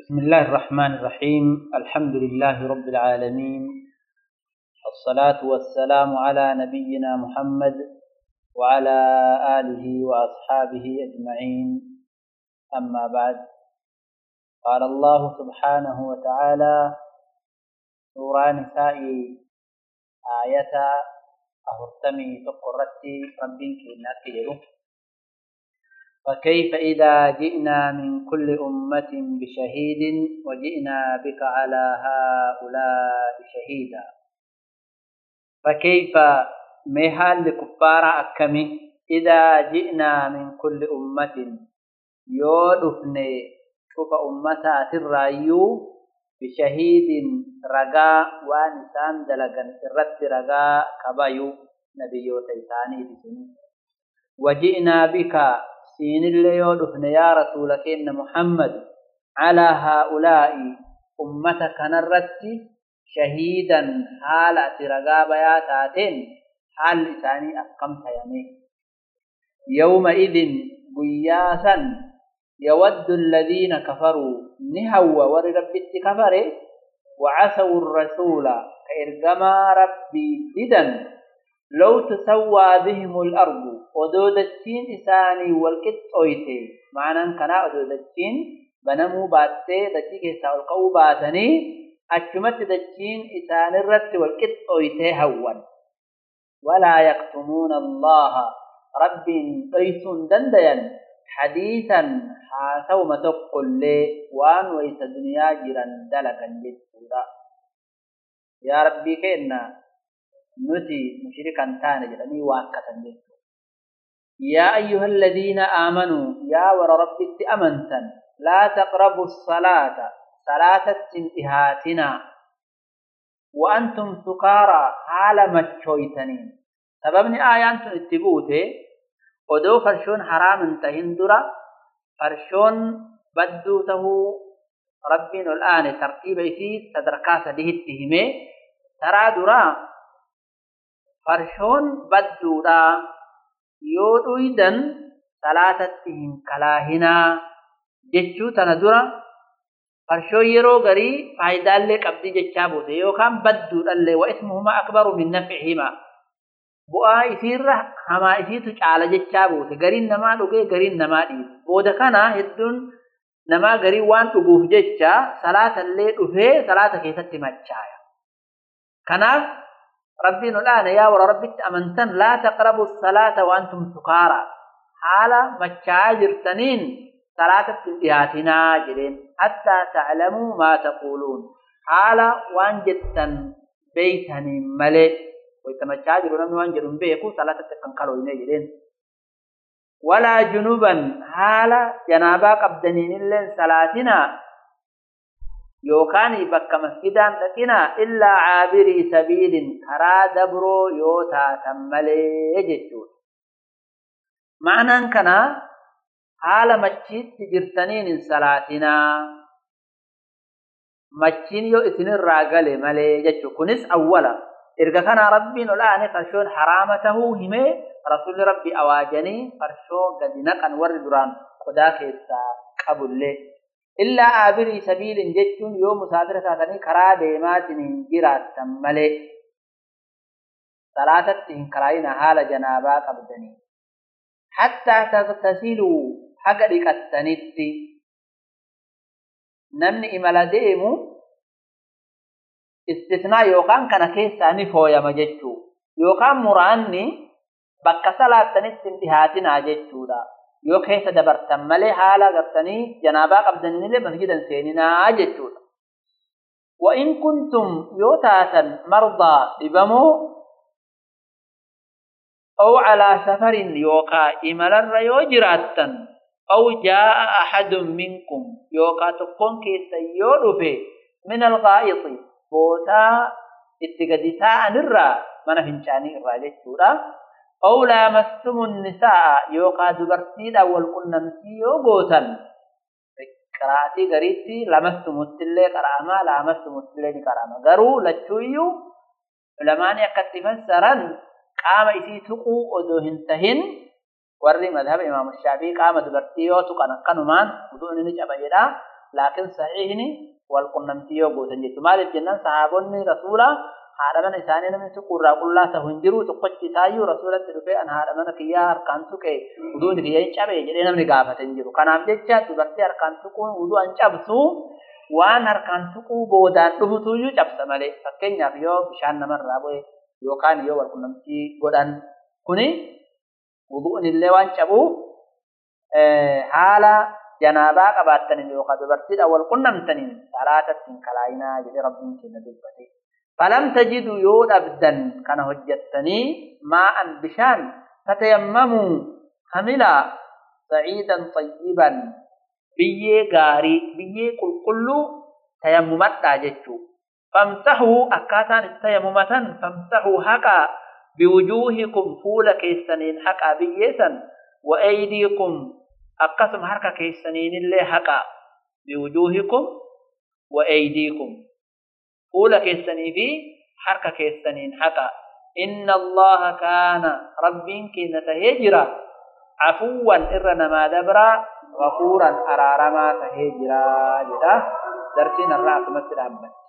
بسم الله الرحمن الرحيم. الحمد لله رب العالمين. الصلاة والسلام على نبينا محمد وعلى آله وأصحابه أجمعين. أما بعد قال الله سبحانه وتعالى سورة نساء آية أهرتمي تقرتي ربك إنك فكيف إذا جئنا من كل أمة بشهيد وجئنا بك على هؤلاء شهيدا؟ فكيف مهال لكفار أكمي؟ إذا جئنا من كل أمة يودفني شوف أمتا الرأيو بشهيد رقا ونسان دلقا الرد رقا كبايو نبيو تيساني وجئنا بك سين اللي يودفن يا رسول كين محمد على هؤلاء أمتك نرت شهيدا. حال أترقاب يا تاتين. حال لساني أقمت يمي يومئذ قياسا. يود الذين كفروا. نهوا وربت كفر. وعسوا الرسول كإرقما ربي ددا لو تسوى بهم الأرض. ودودتين إساني والكت أويتي معنى كنا ودودتين بنمو باتي دتيك سألقوا باتني أجمت دتين إسان الرت والكت أويتي هوا ولا يكتمون الله رب قيس دنديا حديثا حاسو متقل لي وان ويس دنيا جرا دلقا جدا يا ربي كينا نتي مشركا تاني جلني واكتا جدا يا أيها الذين آمنوا يا ور ربك أمنتا لا تقربوا الصلاة. صلاة انتهاتنا. وأنتم سكارى. حال مچويتنين سببني آيان اتبوته. ودو فرشون حرام انتهن درا فرشون بدوته. ربنا الآن ترتيب في به اتهمه ترى درا. فرشون بدودا kalaahinaa jechuu tana dura farshoo yeroo garii faayidaallee qabdii jechaa buute yookaan badduudhallee wa ismuhuma akbaru min naf'ihima bu'aa isiirra hamaa isiitu caala jechaa buute gariin namaa dhugee gariin namaa dhiibu booda kana hedduun namaa garii waan dhuguuf jecha salaatallee dhufee salaata keessatti machaaya kanaaf ربنا الآن يا ور ربك أمنتن. لا تقربوا الصلاة وأنتم سكارى. حالا متشاجر تنين صلاة انتهاتنا جلين. حتى تعلموا ما تقولون. حالا وان جتا بيتني ملئ ويتمتشاجر نمي وان جرم بيكو صلاة تكنكالو جلين. ولا جنوبا. حالا جنابا قبدنين اللين صلاتنا. Yookaan bakka masjidaan dhaqina illaa caabirii sabiilin karaa dabroo yoo taatan malee jechuudha. Ma'anaan kana haala machiitti jirtaniin hin salaatinaa. Machiin yoo isinirraa gale malee jechuudha. Kunis awwala. Erga kana rabbiin olaane farshoon haraama tahuu himee rasuulli rabbi awaajanii farshoo gadi naqan warri duraan qodaa keessaa qabullee. إلا عابري سبيل جتون يوم مسافرة تاتني كرا ديمات جراتم ملي صلاتتهم كراينا حال جنابا قبدني حتى تغتسلوا حق لكتنت نمني إملا ديمو استثناء يوكان كان كيسا نفو يا مجتشو يوكان مراني بكا صلاة تنت انتهاتنا جتشو دا. Yoo keessa dabartan malee haala gartanii janaabaa qabdanillee masjidan seeninaa jechuudha. وإن كنتم يوتاتا مرضى لبمو أو على سفر يوقع إمرر يوجراتا أو جاء أحد منكم يوقع تكون كيس يودفي من الغائط بوتا اتقدساء نرى من فنشاني الراجة أو لامستم النساء يوقع دبرتين أول كنا نسيو قوتا قراتي غريتي لمستم التلي قراما لامستم التلي قراما. غرو لچويو علمان يكتفن سرن قام إسي تقو أدو هنتهن. warri madhaba imaam shaafi'i qaama dubartii yoo tuqan akkanumaan wuduun ni caba jedha laakiin sahiihni wal qunnamtii yoo gootan jechuudha maaliif jennaan sahaabonni rasuulaa haadha mana isaanii namni tuqu irraa qullaa ta'u hin jiru tokkochi isaayyuu rasuulatti dhufee an haadha mana kiyyaa harkaan tuqe uduun kiyya hin cabe jedhee namni gaafate hin jiru kanaaf jecha dubartii harkaan tuquun uduu an cabsu waan harkaan tuquu boodaan dhufutuyyuu cabsa malee fakkeenyaaf yoo bishaan namarraa bu'e yookaan yoo wal qunnamtii godhan kuni uduun illee waan cabuuf haala janaabaa qabaattaniin yookaan dubartiidha wal qunnamtaniin salaatatti hin kalaayinaa jedhee rabbiin keenya dubbate. فلم تجدوا يود أبدا كان هجتني ماء بشان. فتيمموا هملا سعيدا طيبا. بيه غاري بيه كل كل تيممت داجتشو فامسحوا أكاتان التيممة فامسحوا حقا بوجوهكم فول كيسنين حقا بيسا وأيديكم أقسم حركة كيسنين اللي حقا بوجوهكم وأيديكم. فولا كيستني في حركة كيستني. حقا. إن الله كان ربين كينة هجرة عفوا إرنا ما دبرا. غفورا أرارما تهجرا. جدا. درسين الرأس مثل أبنى